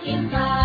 Arkansas.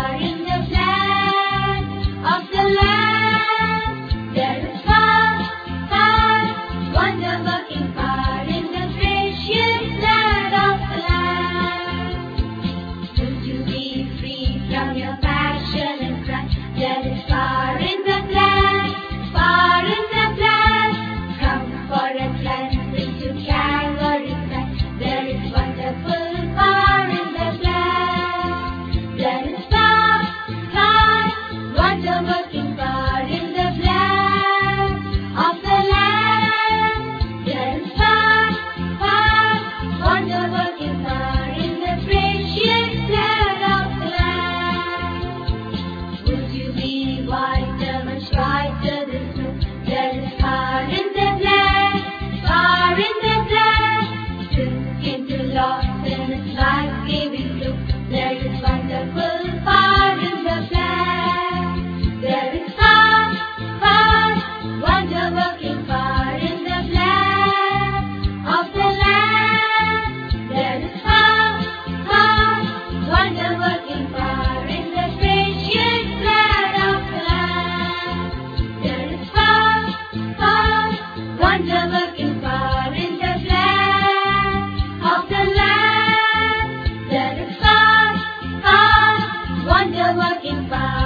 working class.